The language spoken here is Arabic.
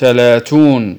ثلاثون